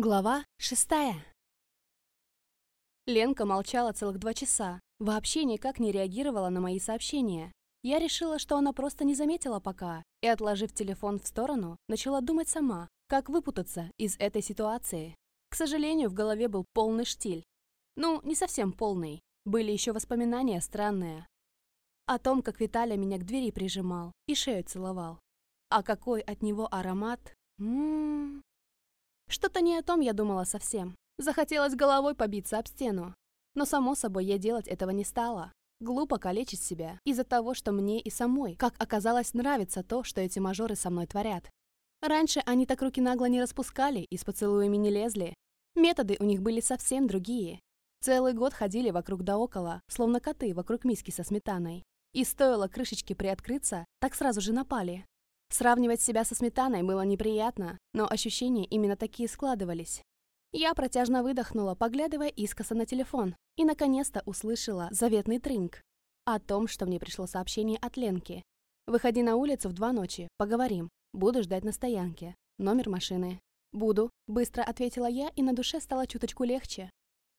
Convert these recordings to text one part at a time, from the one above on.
Глава шестая. Ленка молчала целых два часа, вообще никак не реагировала на мои сообщения. Я решила, что она просто не заметила пока, и, отложив телефон в сторону, начала думать сама, как выпутаться из этой ситуации. К сожалению, в голове был полный штиль. Ну, не совсем полный. Были еще воспоминания странные. О том, как Виталя меня к двери прижимал и шею целовал. А какой от него аромат... Ммм... Что-то не о том я думала совсем. Захотелось головой побиться об стену. Но, само собой, я делать этого не стала. Глупо калечить себя из-за того, что мне и самой, как оказалось, нравится то, что эти мажоры со мной творят. Раньше они так руки нагло не распускали и с поцелуями не лезли. Методы у них были совсем другие. Целый год ходили вокруг да около, словно коты вокруг миски со сметаной. И стоило крышечке приоткрыться, так сразу же напали. Сравнивать себя со сметаной было неприятно, но ощущения именно такие складывались. Я протяжно выдохнула, поглядывая искоса на телефон, и наконец-то услышала заветный тринг о том, что мне пришло сообщение от Ленки. «Выходи на улицу в два ночи, поговорим. Буду ждать на стоянке. Номер машины». «Буду», — быстро ответила я, и на душе стало чуточку легче.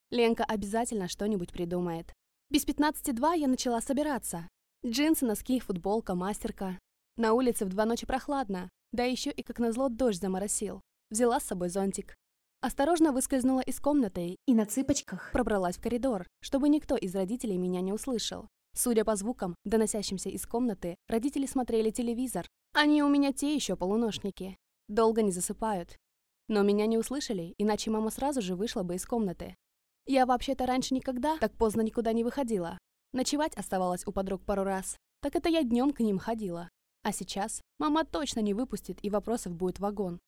Ленка обязательно что-нибудь придумает. Без пятнадцати два я начала собираться. Джинсы, носки, футболка, мастерка. На улице в два ночи прохладно, да еще и, как назло, дождь заморосил. Взяла с собой зонтик. Осторожно выскользнула из комнаты и на цыпочках пробралась в коридор, чтобы никто из родителей меня не услышал. Судя по звукам, доносящимся из комнаты, родители смотрели телевизор. Они у меня те еще полуношники. Долго не засыпают. Но меня не услышали, иначе мама сразу же вышла бы из комнаты. Я вообще-то раньше никогда так поздно никуда не выходила. Ночевать оставалось у подруг пару раз. Так это я днем к ним ходила. А сейчас мама точно не выпустит и вопросов будет вагон.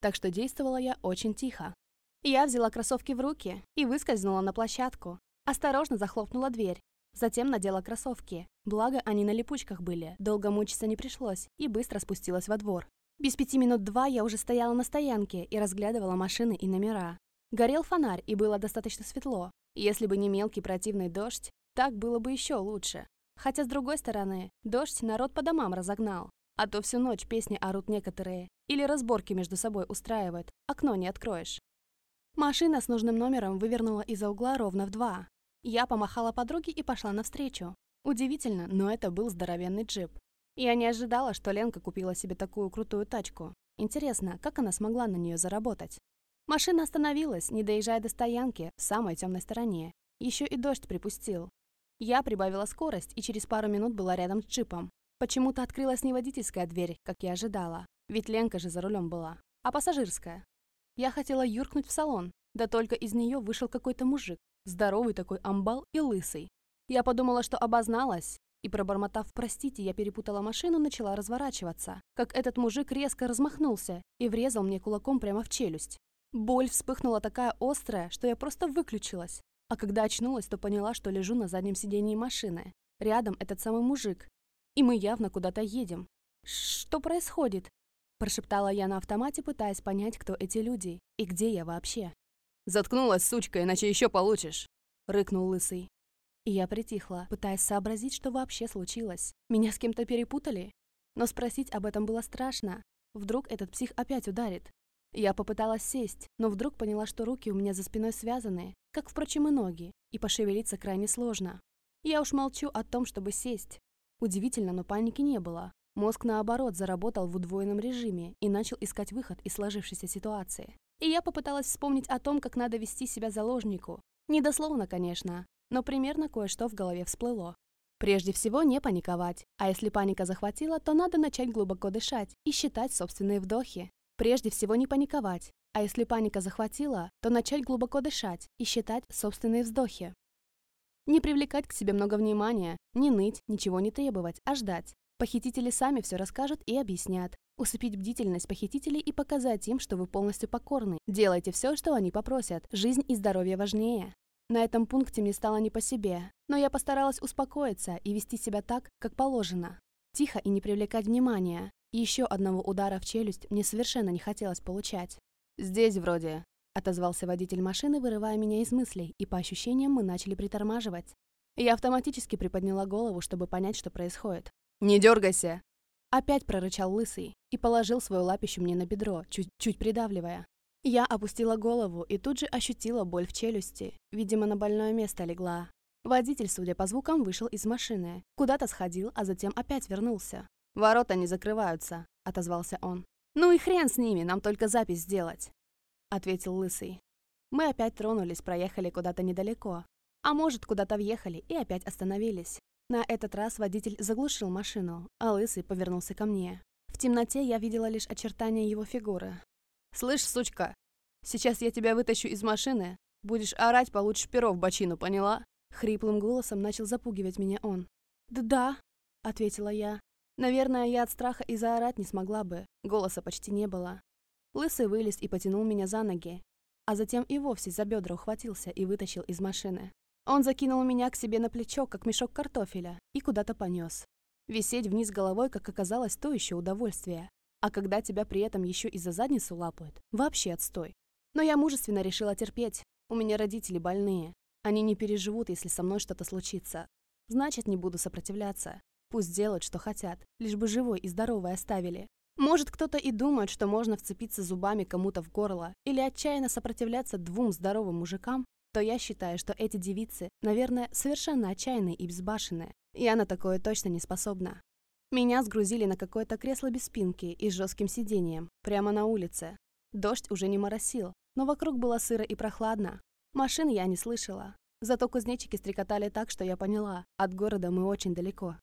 Так что действовала я очень тихо. Я взяла кроссовки в руки и выскользнула на площадку. Осторожно захлопнула дверь. Затем надела кроссовки. Благо, они на липучках были, долго мучиться не пришлось, и быстро спустилась во двор. Без пяти минут два я уже стояла на стоянке и разглядывала машины и номера. Горел фонарь, и было достаточно светло. Если бы не мелкий противный дождь, так было бы еще лучше. Хотя, с другой стороны, дождь народ по домам разогнал. А то всю ночь песни орут некоторые. Или разборки между собой устраивают. Окно не откроешь. Машина с нужным номером вывернула из-за угла ровно в два. Я помахала подруге и пошла навстречу. Удивительно, но это был здоровенный джип. Я не ожидала, что Ленка купила себе такую крутую тачку. Интересно, как она смогла на нее заработать? Машина остановилась, не доезжая до стоянки, в самой темной стороне. Еще и дождь припустил. Я прибавила скорость и через пару минут была рядом с джипом. Почему-то открылась не водительская дверь, как я ожидала, ведь Ленка же за рулем была, а пассажирская. Я хотела юркнуть в салон, да только из нее вышел какой-то мужик, здоровый такой амбал и лысый. Я подумала, что обозналась, и, пробормотав «простите», я перепутала машину, начала разворачиваться, как этот мужик резко размахнулся и врезал мне кулаком прямо в челюсть. Боль вспыхнула такая острая, что я просто выключилась, а когда очнулась, то поняла, что лежу на заднем сидении машины. Рядом этот самый мужик. И мы явно куда-то едем. «Что происходит?» Прошептала я на автомате, пытаясь понять, кто эти люди и где я вообще. «Заткнулась, сучка, иначе еще получишь!» Рыкнул лысый. И я притихла, пытаясь сообразить, что вообще случилось. Меня с кем-то перепутали? Но спросить об этом было страшно. Вдруг этот псих опять ударит. Я попыталась сесть, но вдруг поняла, что руки у меня за спиной связаны, как, впрочем, и ноги, и пошевелиться крайне сложно. Я уж молчу о том, чтобы сесть. Удивительно, но паники не было. Мозг, наоборот, заработал в удвоенном режиме и начал искать выход из сложившейся ситуации. И я попыталась вспомнить о том, как надо вести себя заложнику. Недословно, конечно, но примерно кое-что в голове всплыло. Прежде всего, не паниковать. А если паника захватила, то надо начать глубоко дышать и считать собственные вдохи. Прежде всего не паниковать, а если паника захватила, то начать глубоко дышать и считать собственные вздохи. Не привлекать к себе много внимания, не ныть, ничего не требовать, а ждать. Похитители сами все расскажут и объяснят. Усыпить бдительность похитителей и показать им, что вы полностью покорны. Делайте все, что они попросят. Жизнь и здоровье важнее. На этом пункте мне стало не по себе, но я постаралась успокоиться и вести себя так, как положено. Тихо и не привлекать внимания. Еще одного удара в челюсть мне совершенно не хотелось получать. «Здесь вроде», — отозвался водитель машины, вырывая меня из мыслей, и по ощущениям мы начали притормаживать. Я автоматически приподняла голову, чтобы понять, что происходит. «Не дергайся!» Опять прорычал лысый и положил свою лапищу мне на бедро, чуть-чуть придавливая. Я опустила голову и тут же ощутила боль в челюсти. Видимо, на больное место легла. Водитель, судя по звукам, вышел из машины. Куда-то сходил, а затем опять вернулся. «Ворота не закрываются», — отозвался он. «Ну и хрен с ними, нам только запись сделать», — ответил Лысый. Мы опять тронулись, проехали куда-то недалеко. А может, куда-то въехали и опять остановились. На этот раз водитель заглушил машину, а Лысый повернулся ко мне. В темноте я видела лишь очертания его фигуры. «Слышь, сучка, сейчас я тебя вытащу из машины. Будешь орать, получишь перо в бочину, поняла?» Хриплым голосом начал запугивать меня он. «Да-да», — ответила я. Наверное, я от страха и заорать не смогла бы. Голоса почти не было. Лысый вылез и потянул меня за ноги, а затем и вовсе за бедра ухватился и вытащил из машины. Он закинул меня к себе на плечо, как мешок картофеля, и куда-то понес. Висеть вниз головой, как оказалось, то еще удовольствие. А когда тебя при этом еще и за задницу лапают, вообще отстой. Но я мужественно решила терпеть. У меня родители больные. Они не переживут, если со мной что-то случится. Значит, не буду сопротивляться. Пусть делают, что хотят, лишь бы живой и здоровой оставили. Может, кто-то и думает, что можно вцепиться зубами кому-то в горло или отчаянно сопротивляться двум здоровым мужикам, то я считаю, что эти девицы, наверное, совершенно отчаянные и безбашенные. Я на такое точно не способна. Меня сгрузили на какое-то кресло без спинки и с жестким сиденьем, прямо на улице. Дождь уже не моросил, но вокруг было сыро и прохладно. Машин я не слышала. Зато кузнечики стрекотали так, что я поняла, от города мы очень далеко.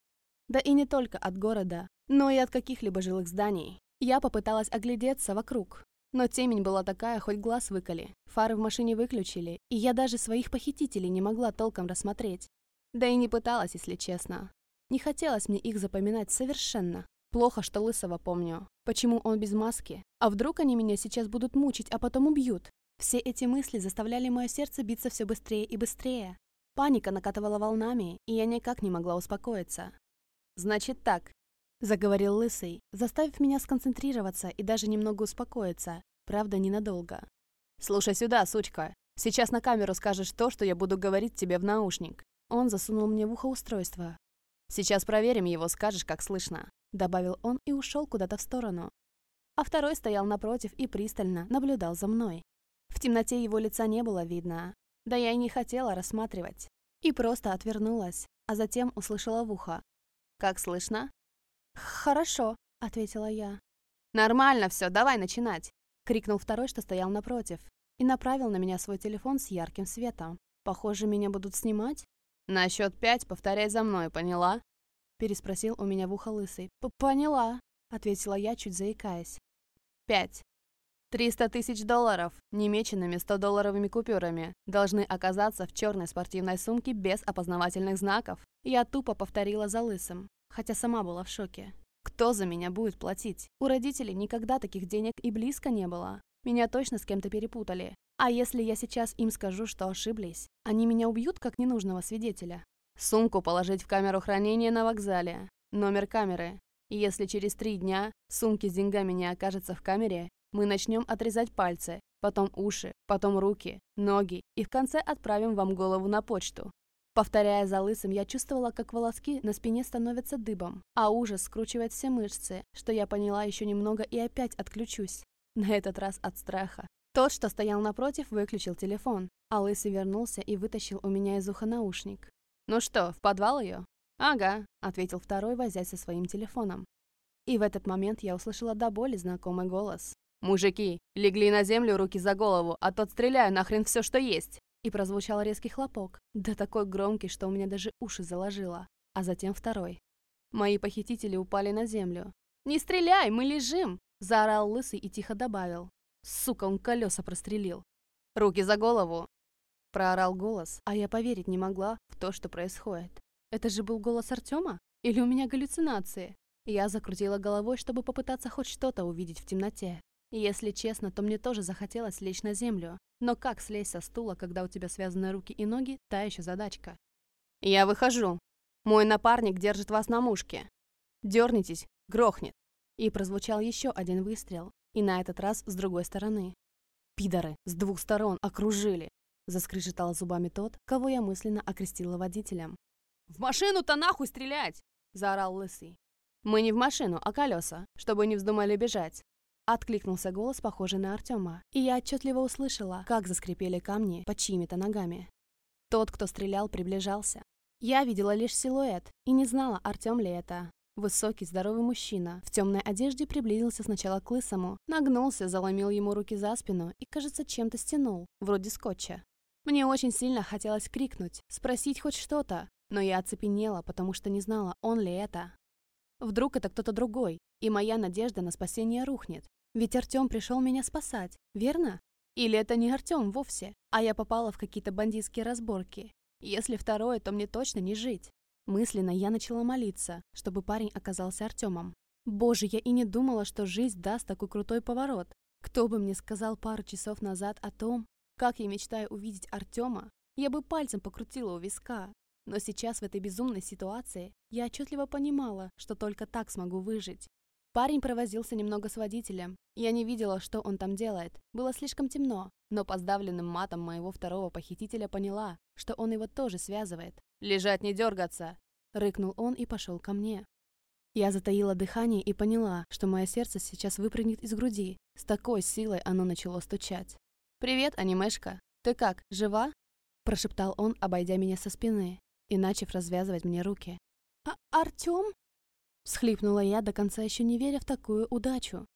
Да и не только от города, но и от каких-либо жилых зданий. Я попыталась оглядеться вокруг, но темень была такая, хоть глаз выколи. Фары в машине выключили, и я даже своих похитителей не могла толком рассмотреть. Да и не пыталась, если честно. Не хотелось мне их запоминать совершенно. Плохо, что Лысого помню. Почему он без маски? А вдруг они меня сейчас будут мучить, а потом убьют? Все эти мысли заставляли мое сердце биться все быстрее и быстрее. Паника накатывала волнами, и я никак не могла успокоиться. «Значит так», — заговорил Лысый, заставив меня сконцентрироваться и даже немного успокоиться, правда, ненадолго. «Слушай сюда, сучка. Сейчас на камеру скажешь то, что я буду говорить тебе в наушник». Он засунул мне в ухо устройство, Сейчас проверим его, скажешь, как слышно», — добавил он и ушел куда-то в сторону. А второй стоял напротив и пристально наблюдал за мной. В темноте его лица не было видно, да я и не хотела рассматривать. И просто отвернулась, а затем услышала в ухо. «Как слышно?» «Хорошо», — ответила я. «Нормально все, давай начинать!» — крикнул второй, что стоял напротив, и направил на меня свой телефон с ярким светом. «Похоже, меня будут снимать?» «На счет пять повторяй за мной, поняла?» Переспросил у меня в ухо лысый. «Поняла», — ответила я, чуть заикаясь. «Пять. Триста тысяч долларов, немеченными 100-долларовыми купюрами, должны оказаться в черной спортивной сумке без опознавательных знаков». Я тупо повторила за лысым, хотя сама была в шоке. Кто за меня будет платить? У родителей никогда таких денег и близко не было. Меня точно с кем-то перепутали. А если я сейчас им скажу, что ошиблись, они меня убьют как ненужного свидетеля? Сумку положить в камеру хранения на вокзале. Номер камеры. Если через три дня сумки с деньгами не окажется в камере, мы начнем отрезать пальцы, потом уши, потом руки, ноги и в конце отправим вам голову на почту. Повторяя за лысым, я чувствовала, как волоски на спине становятся дыбом, а ужас скручивает все мышцы, что я поняла еще немного и опять отключусь. На этот раз от страха. Тот, что стоял напротив, выключил телефон, а Лысый вернулся и вытащил у меня из уха наушник. «Ну что, в подвал ее?» «Ага», — ответил второй, возясь со своим телефоном. И в этот момент я услышала до боли знакомый голос. «Мужики, легли на землю, руки за голову, а тот стреляю нахрен все, что есть!» И прозвучал резкий хлопок, да такой громкий, что у меня даже уши заложило. А затем второй. Мои похитители упали на землю. «Не стреляй, мы лежим!» – заорал Лысый и тихо добавил. Сука, он колеса прострелил. «Руки за голову!» Проорал голос, а я поверить не могла в то, что происходит. Это же был голос Артема? Или у меня галлюцинации? Я закрутила головой, чтобы попытаться хоть что-то увидеть в темноте. Если честно, то мне тоже захотелось лечь на землю. Но как слезть со стула, когда у тебя связаны руки и ноги, та еще задачка. «Я выхожу. Мой напарник держит вас на мушке. Дернитесь, грохнет». И прозвучал еще один выстрел, и на этот раз с другой стороны. «Пидоры! С двух сторон! Окружили!» Заскрежетал зубами тот, кого я мысленно окрестила водителем. «В машину-то нахуй стрелять!» Заорал Лысый. «Мы не в машину, а колеса, чтобы не вздумали бежать». Откликнулся голос, похожий на Артема, и я отчетливо услышала, как заскрипели камни под чьими-то ногами. Тот, кто стрелял, приближался. Я видела лишь силуэт и не знала, Артем ли это. Высокий, здоровый мужчина в темной одежде приблизился сначала к Лысому, нагнулся, заломил ему руки за спину и, кажется, чем-то стянул, вроде скотча. Мне очень сильно хотелось крикнуть, спросить хоть что-то, но я оцепенела, потому что не знала, он ли это. Вдруг это кто-то другой, и моя надежда на спасение рухнет. Ведь Артем пришел меня спасать, верно? Или это не Артем вовсе, а я попала в какие-то бандитские разборки? Если второе, то мне точно не жить. Мысленно я начала молиться, чтобы парень оказался Артемом. Боже, я и не думала, что жизнь даст такой крутой поворот. Кто бы мне сказал пару часов назад о том, как я мечтаю увидеть Артема, я бы пальцем покрутила у виска, но сейчас в этой безумной ситуации я отчетливо понимала, что только так смогу выжить. Парень провозился немного с водителем. Я не видела, что он там делает. Было слишком темно, но по сдавленным матом моего второго похитителя поняла, что он его тоже связывает. «Лежать, не дергаться!» Рыкнул он и пошел ко мне. Я затаила дыхание и поняла, что мое сердце сейчас выпрыгнет из груди. С такой силой оно начало стучать. «Привет, анимешка. Ты как, жива?» Прошептал он, обойдя меня со спины и начав развязывать мне руки. «А Артём?» Схлипнула я, до конца еще не веря в такую удачу.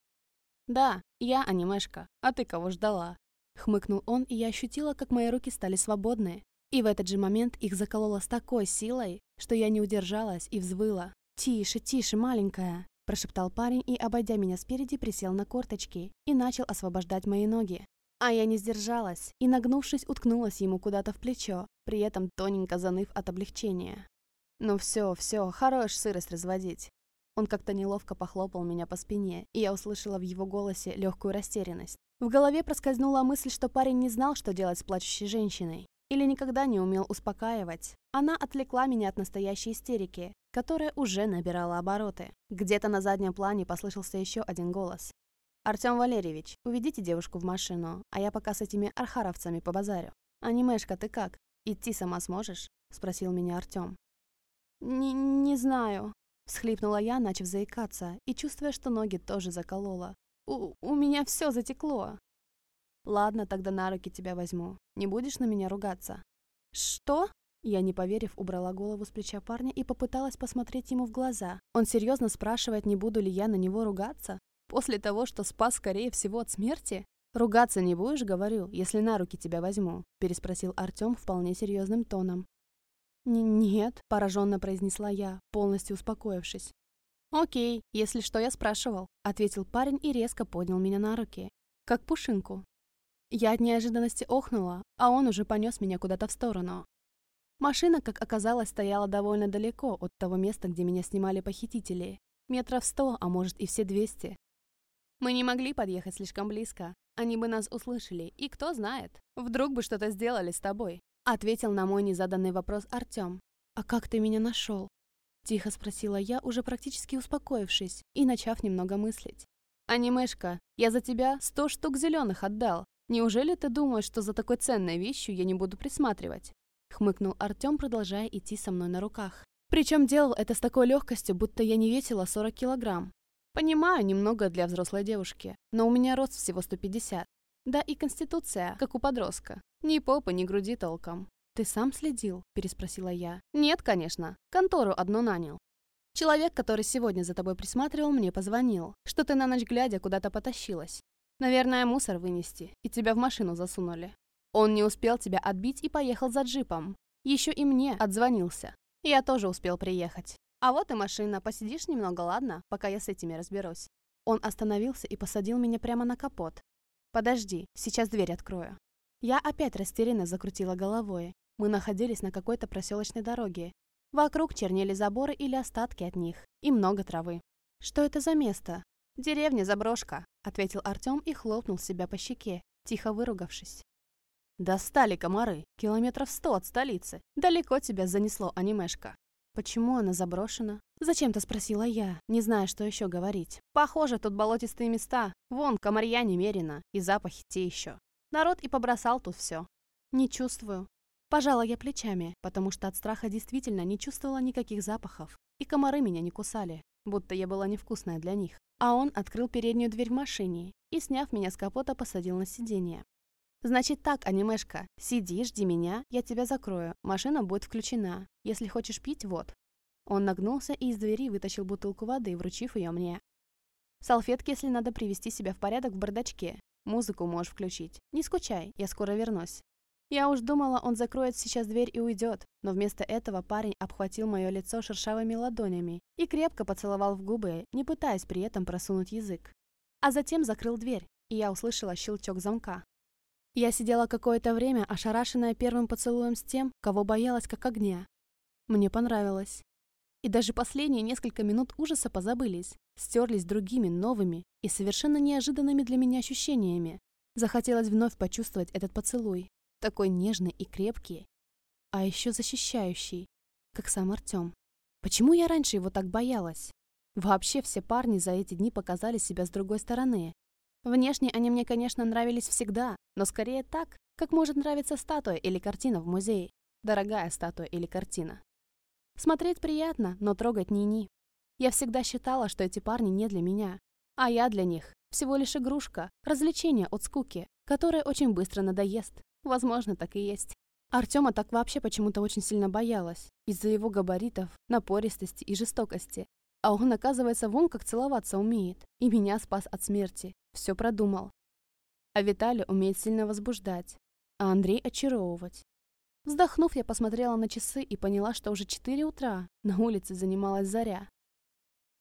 «Да, я анимешка, а ты кого ждала?» Хмыкнул он, и я ощутила, как мои руки стали свободны. И в этот же момент их закололо с такой силой, что я не удержалась и взвыла. «Тише, тише, маленькая!» Прошептал парень и, обойдя меня спереди, присел на корточки и начал освобождать мои ноги. А я не сдержалась и, нагнувшись, уткнулась ему куда-то в плечо, при этом тоненько заныв от облегчения. «Ну все, все, хорош сырость разводить». Он как-то неловко похлопал меня по спине, и я услышала в его голосе легкую растерянность. В голове проскользнула мысль, что парень не знал, что делать с плачущей женщиной. Или никогда не умел успокаивать. Она отвлекла меня от настоящей истерики, которая уже набирала обороты. Где-то на заднем плане послышался еще один голос. «Артем Валерьевич, уведите девушку в машину, а я пока с этими архаровцами побазарю. Анимешка, ты как? Идти сама сможешь?» – спросил меня Артем. «Не, не знаю», – всхлипнула я, начав заикаться, и чувствуя, что ноги тоже заколола. «У, у меня все затекло». «Ладно, тогда на руки тебя возьму. Не будешь на меня ругаться?» «Что?» Я, не поверив, убрала голову с плеча парня и попыталась посмотреть ему в глаза. Он серьезно спрашивает, не буду ли я на него ругаться? После того, что спас, скорее всего, от смерти? «Ругаться не будешь, говорю, если на руки тебя возьму?» – переспросил Артем вполне серьезным тоном. «Нет», – пораженно произнесла я, полностью успокоившись. «Окей, если что, я спрашивал», – ответил парень и резко поднял меня на руки. Как пушинку. Я от неожиданности охнула, а он уже понес меня куда-то в сторону. Машина, как оказалось, стояла довольно далеко от того места, где меня снимали похитители. Метров сто, а может и все двести. Мы не могли подъехать слишком близко. Они бы нас услышали, и кто знает, вдруг бы что-то сделали с тобой. Ответил на мой незаданный вопрос Артем. «А как ты меня нашел?» Тихо спросила я, уже практически успокоившись и начав немного мыслить. «Анимешка, я за тебя сто штук зеленых отдал. Неужели ты думаешь, что за такой ценной вещью я не буду присматривать?» Хмыкнул Артем, продолжая идти со мной на руках. Причем делал это с такой легкостью, будто я не весила 40 килограмм. Понимаю, немного для взрослой девушки, но у меня рост всего 150. Да и конституция, как у подростка. Ни попы, ни груди толком. «Ты сам следил?» – переспросила я. «Нет, конечно. Контору одну нанял. Человек, который сегодня за тобой присматривал, мне позвонил, что ты на ночь глядя куда-то потащилась. Наверное, мусор вынести, и тебя в машину засунули. Он не успел тебя отбить и поехал за джипом. Еще и мне отзвонился. Я тоже успел приехать. А вот и машина, посидишь немного, ладно, пока я с этими разберусь. Он остановился и посадил меня прямо на капот. Подожди, сейчас дверь открою. Я опять растерянно закрутила головой. Мы находились на какой-то проселочной дороге. Вокруг чернели заборы или остатки от них, и много травы. Что это за место? Деревня заброшка, ответил Артем и хлопнул себя по щеке, тихо выругавшись. Достали комары, километров сто от столицы. Далеко тебя занесло, анимешка. «Почему она заброшена?» Зачем-то спросила я, не зная, что еще говорить. «Похоже, тут болотистые места. Вон, комарья немерено, и запахи те еще. Народ и побросал тут все. Не чувствую». Пожала я плечами, потому что от страха действительно не чувствовала никаких запахов. И комары меня не кусали, будто я была невкусная для них. а он открыл переднюю дверь в машине и, сняв меня с капота, посадил на сиденье. «Значит так, анимешка, сиди, жди меня, я тебя закрою, машина будет включена. Если хочешь пить, вот». Он нагнулся и из двери вытащил бутылку воды, вручив ее мне. «Салфетки, если надо привести себя в порядок в бардачке. Музыку можешь включить. Не скучай, я скоро вернусь». Я уж думала, он закроет сейчас дверь и уйдет, но вместо этого парень обхватил мое лицо шершавыми ладонями и крепко поцеловал в губы, не пытаясь при этом просунуть язык. А затем закрыл дверь, и я услышала щелчок замка. Я сидела какое-то время, ошарашенная первым поцелуем с тем, кого боялась как огня. Мне понравилось. И даже последние несколько минут ужаса позабылись, стерлись другими, новыми и совершенно неожиданными для меня ощущениями. Захотелось вновь почувствовать этот поцелуй, такой нежный и крепкий, а еще защищающий, как сам Артем. Почему я раньше его так боялась? Вообще все парни за эти дни показали себя с другой стороны, Внешне они мне, конечно, нравились всегда, но скорее так, как может нравиться статуя или картина в музее. Дорогая статуя или картина. Смотреть приятно, но трогать ни-ни. Я всегда считала, что эти парни не для меня, а я для них всего лишь игрушка, развлечение от скуки, которое очень быстро надоест. Возможно, так и есть. Артема так вообще почему-то очень сильно боялась, из-за его габаритов, напористости и жестокости. А он, оказывается, вон как целоваться умеет, и меня спас от смерти. Все продумал. А Виталий умеет сильно возбуждать, а Андрей очаровывать. Вздохнув, я посмотрела на часы и поняла, что уже 4 утра, на улице занималась заря.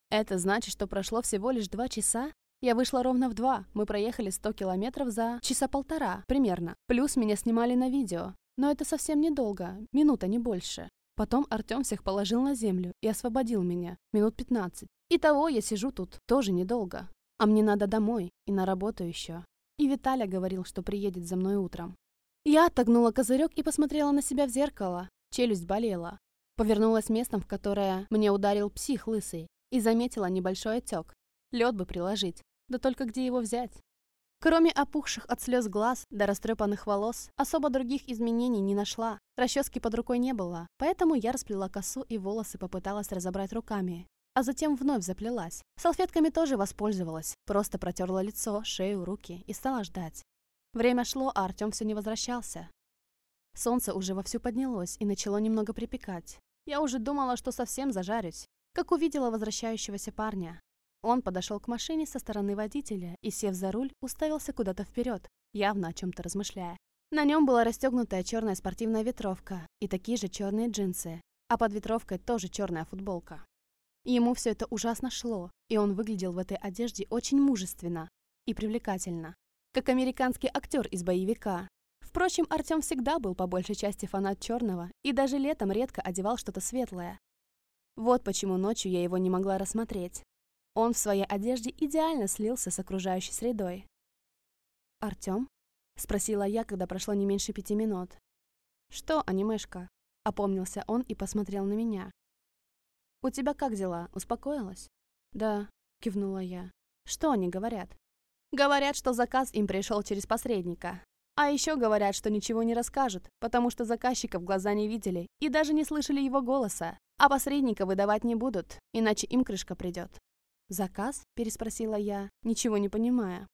Это значит, что прошло всего лишь два часа? Я вышла ровно в два, мы проехали 100 километров за часа полтора, примерно. Плюс меня снимали на видео. Но это совсем недолго, минута, не больше. Потом Артем всех положил на землю и освободил меня, минут 15. Итого я сижу тут, тоже недолго. А мне надо домой и на работу еще. И Виталя говорил, что приедет за мной утром. Я отогнула козырек и посмотрела на себя в зеркало. Челюсть болела. Повернулась местом, в которое мне ударил псих лысый, и заметила небольшой отек. Лед бы приложить. Да только где его взять? Кроме опухших от слез глаз до растрепанных волос, особо других изменений не нашла. Расчески под рукой не было, поэтому я расплела косу и волосы попыталась разобрать руками а затем вновь заплелась. Салфетками тоже воспользовалась, просто протерла лицо, шею, руки и стала ждать. Время шло, а Артем все не возвращался. Солнце уже вовсю поднялось и начало немного припекать. Я уже думала, что совсем зажарюсь, как увидела возвращающегося парня. Он подошел к машине со стороны водителя и, сев за руль, уставился куда-то вперед, явно о чем-то размышляя. На нем была расстегнутая черная спортивная ветровка и такие же черные джинсы, а под ветровкой тоже черная футболка. Ему все это ужасно шло, и он выглядел в этой одежде очень мужественно и привлекательно, как американский актер из боевика. Впрочем, Артем всегда был по большей части фанат черного и даже летом редко одевал что-то светлое. Вот почему ночью я его не могла рассмотреть. Он в своей одежде идеально слился с окружающей средой. «Артем?» — спросила я, когда прошло не меньше пяти минут. «Что, анимешка?» — опомнился он и посмотрел на меня. «У тебя как дела? Успокоилась?» «Да», — кивнула я. «Что они говорят?» «Говорят, что заказ им пришел через посредника. А еще говорят, что ничего не расскажут, потому что заказчика в глаза не видели и даже не слышали его голоса. А посредника выдавать не будут, иначе им крышка придет». «Заказ?» – переспросила я, ничего не понимая.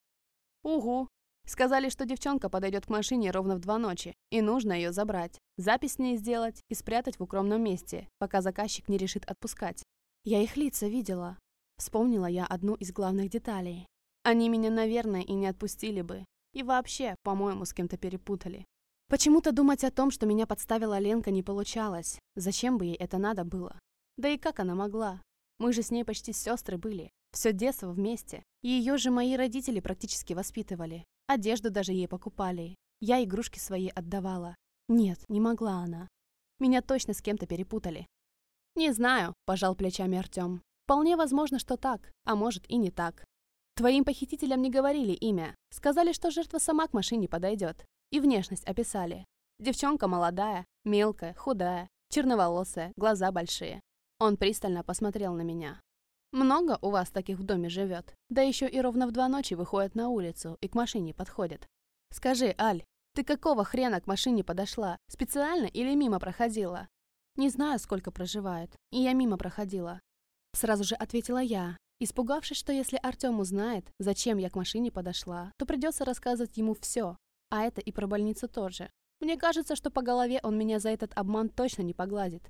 «Угу. Сказали, что девчонка подойдет к машине ровно в два ночи, и нужно ее забрать, запись с ней сделать и спрятать в укромном месте, пока заказчик не решит отпускать. Я их лица видела. Вспомнила я одну из главных деталей. Они меня, наверное, и не отпустили бы. И вообще, по-моему, с кем-то перепутали. Почему-то думать о том, что меня подставила Ленка, не получалось. Зачем бы ей это надо было? Да и как она могла? Мы же с ней почти сестры были. Все детство вместе. Ее же мои родители практически воспитывали. Одежду даже ей покупали. Я игрушки свои отдавала. Нет, не могла она. Меня точно с кем-то перепутали. «Не знаю», – пожал плечами Артем. «Вполне возможно, что так, а может и не так. Твоим похитителям не говорили имя. Сказали, что жертва сама к машине подойдет. И внешность описали. Девчонка молодая, мелкая, худая, черноволосая, глаза большие. Он пристально посмотрел на меня. Много у вас таких в доме живет? Да еще и ровно в два ночи выходят на улицу и к машине подходят. Скажи, Аль, ты какого хрена к машине подошла? Специально или мимо проходила? Не знаю, сколько проживают. И я мимо проходила. Сразу же ответила я. испугавшись, что если Артем узнает, зачем я к машине подошла, то придется рассказывать ему все, а это и про больницу тоже. Мне кажется, что по голове он меня за этот обман точно не погладит.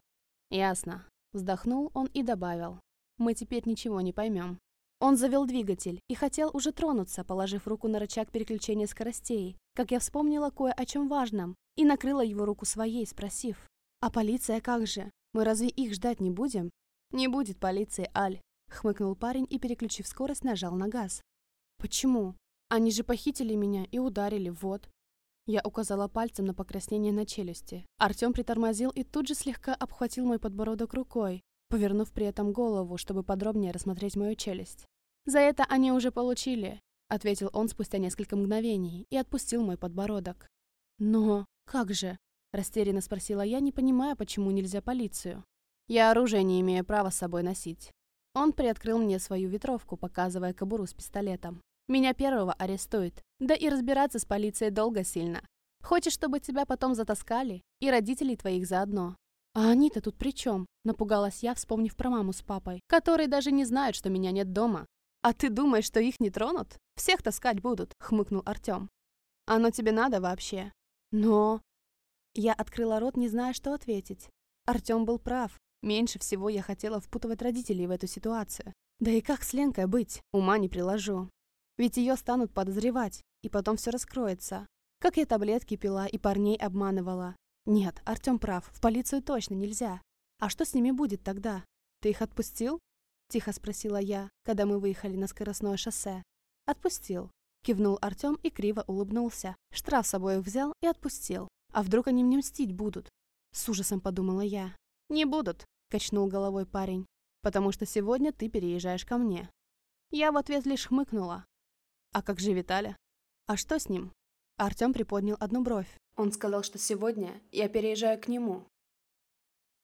Ясно. Вздохнул он и добавил. Мы теперь ничего не поймем. Он завел двигатель и хотел уже тронуться, положив руку на рычаг переключения скоростей, как я вспомнила кое о чем важном, и накрыла его руку своей, спросив. «А полиция как же? Мы разве их ждать не будем?» «Не будет полиции, Аль», — хмыкнул парень и, переключив скорость, нажал на газ. «Почему? Они же похитили меня и ударили, вот». Я указала пальцем на покраснение на челюсти. Артем притормозил и тут же слегка обхватил мой подбородок рукой, повернув при этом голову, чтобы подробнее рассмотреть мою челюсть. «За это они уже получили», — ответил он спустя несколько мгновений и отпустил мой подбородок. «Но как же?» — растерянно спросила я, не понимая, почему нельзя полицию. «Я оружие не имею права с собой носить». Он приоткрыл мне свою ветровку, показывая кобуру с пистолетом. Меня первого арестуют. Да и разбираться с полицией долго сильно. Хочешь, чтобы тебя потом затаскали? И родителей твоих заодно. А они-то тут при чем? Напугалась я, вспомнив про маму с папой, которые даже не знают, что меня нет дома. А ты думаешь, что их не тронут? Всех таскать будут, хмыкнул Артем. Оно тебе надо вообще? Но... Я открыла рот, не зная, что ответить. Артем был прав. Меньше всего я хотела впутывать родителей в эту ситуацию. Да и как с Ленкой быть? Ума не приложу. Ведь ее станут подозревать, и потом все раскроется. Как я таблетки пила и парней обманывала. Нет, Артем прав, в полицию точно нельзя. А что с ними будет тогда? Ты их отпустил? Тихо спросила я, когда мы выехали на скоростное шоссе. Отпустил. Кивнул Артем и криво улыбнулся. Штраф с собой взял и отпустил. А вдруг они мне мстить будут? С ужасом подумала я. Не будут, качнул головой парень. Потому что сегодня ты переезжаешь ко мне. Я в ответ лишь хмыкнула. «А как же Виталя?» «А что с ним?» Артем приподнял одну бровь. Он сказал, что сегодня я переезжаю к нему.